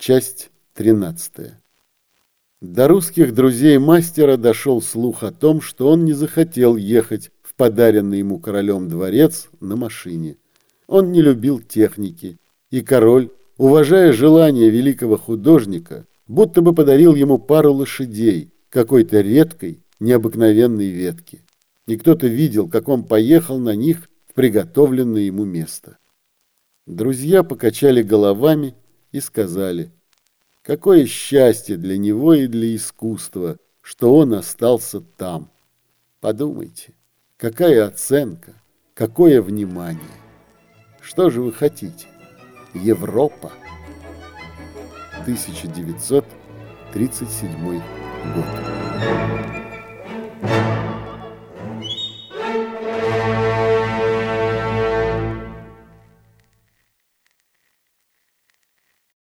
Часть 13. До русских друзей мастера дошел слух о том, что он не захотел ехать в подаренный ему королем дворец на машине. Он не любил техники, и король, уважая желание великого художника, будто бы подарил ему пару лошадей какой-то редкой, необыкновенной ветки. И кто-то видел, как он поехал на них в приготовленное ему место. Друзья покачали головами и сказали, какое счастье для него и для искусства, что он остался там. Подумайте, какая оценка, какое внимание. Что же вы хотите? Европа. 1937 год.